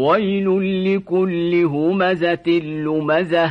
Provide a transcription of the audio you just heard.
ويل لكل همزة لمزه